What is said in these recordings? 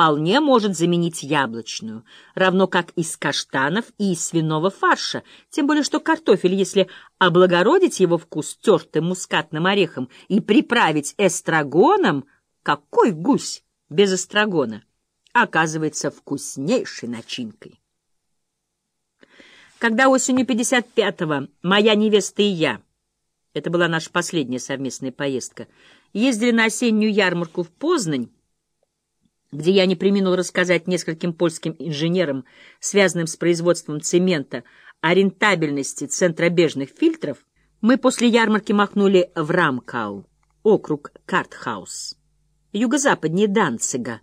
вполне может заменить яблочную, равно как из каштанов и из свиного фарша, тем более что картофель, если облагородить его вкус тертым мускатным орехом и приправить эстрагоном, какой гусь без эстрагона, оказывается вкуснейшей начинкой. Когда осенью 55-го моя невеста и я, это была наша последняя совместная поездка, ездили на осеннюю ярмарку в Познань, где я не преминул рассказать нескольким польским инженерам, связанным с производством цемента, о рентабельности центробежных фильтров, мы после ярмарки махнули в Рамкау, округ Картхаус, юго-западнее Данцига,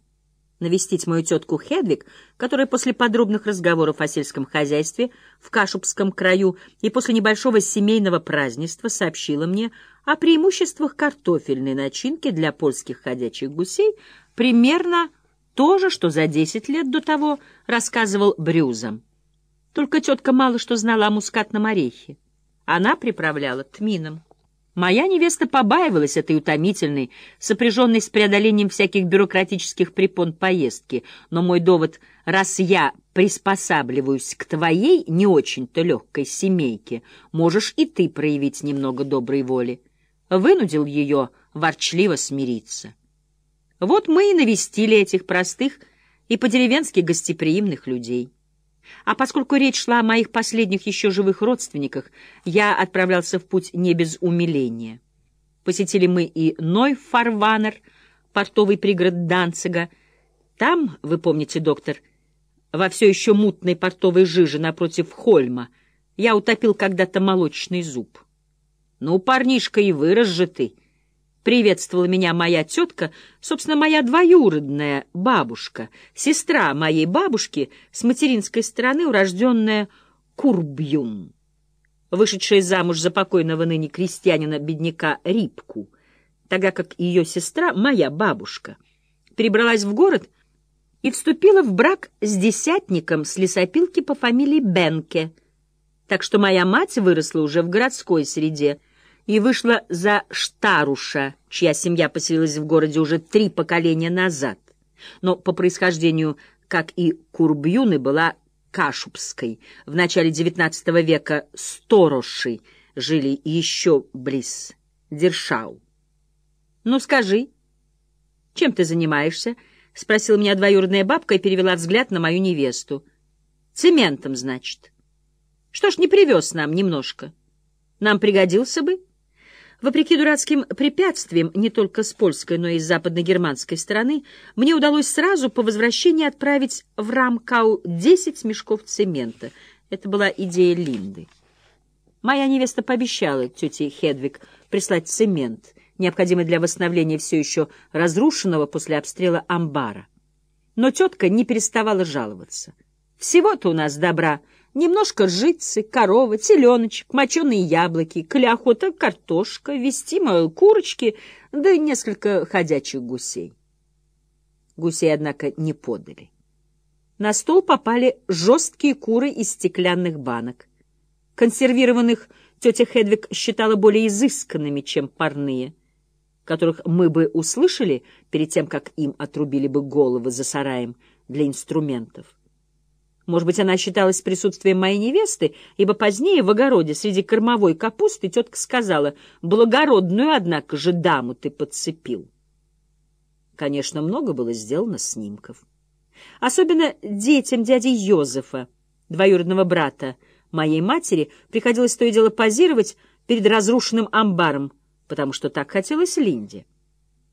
навестить мою тетку Хедвиг, которая после подробных разговоров о сельском хозяйстве в Кашубском краю и после небольшого семейного празднества сообщила мне о преимуществах картофельной начинки для польских ходячих гусей примерно то же, что за десять лет до того рассказывал Брюзом. Только тетка мало что знала о мускатном орехе. Она приправляла тмином. Моя невеста побаивалась этой утомительной, сопряженной с преодолением всяких бюрократических препон поездки, но мой довод «раз я приспосабливаюсь к твоей не очень-то легкой семейке, можешь и ты проявить немного доброй воли», вынудил ее ворчливо смириться. Вот мы и навестили этих простых и по-деревенски гостеприимных людей. А поскольку речь шла о моих последних еще живых родственниках, я отправлялся в путь не без умиления. Посетили мы и Нойфарванер, портовый пригород Данцига. Там, вы помните, доктор, во все еще мутной портовой жиже напротив Хольма, я утопил когда-то молочный зуб. Ну, парнишка, и вырос же ты! Приветствовала меня моя тетка, собственно, моя двоюродная бабушка, сестра моей бабушки с материнской стороны, урожденная Курбюн, вышедшая замуж за покойного ныне крестьянина-бедняка Рипку, тогда как ее сестра, моя бабушка, перебралась в город и вступила в брак с десятником с лесопилки по фамилии Бенке, так что моя мать выросла уже в городской среде, и вышла за Штаруша, чья семья поселилась в городе уже три поколения назад, но по происхождению, как и Курбюны, была Кашубской. В начале XIX века Стороши жили еще близ Дершау. «Ну, скажи, чем ты занимаешься?» — спросила меня двоюродная бабка и перевела взгляд на мою невесту. «Цементом, значит. Что ж не привез нам немножко? Нам пригодился бы?» Вопреки дурацким препятствиям не только с польской, но и с западно-германской стороны, мне удалось сразу по возвращении отправить в Рамкау 10 мешков цемента. Это была идея Линды. Моя невеста пообещала тете Хедвиг прислать цемент, необходимый для восстановления все еще разрушенного после обстрела амбара. Но тетка не переставала жаловаться. «Всего-то у нас добра — Немножко ржицы, корова, теленочек, моченые яблоки, кляхота, картошка, вестимо курочки, да несколько ходячих гусей. Гусей, однако, не подали. На стол попали жесткие куры из стеклянных банок. Консервированных тетя Хедвиг считала более изысканными, чем парные, которых мы бы услышали перед тем, как им отрубили бы головы за сараем для инструментов. Может быть, она считалась присутствием моей невесты, ибо позднее в огороде среди кормовой капусты тетка сказала, «Благородную, однако же, даму ты подцепил». Конечно, много было сделано снимков. Особенно детям дяди Йозефа, двоюродного брата моей матери, приходилось то и дело позировать перед разрушенным амбаром, потому что так хотелось Линде.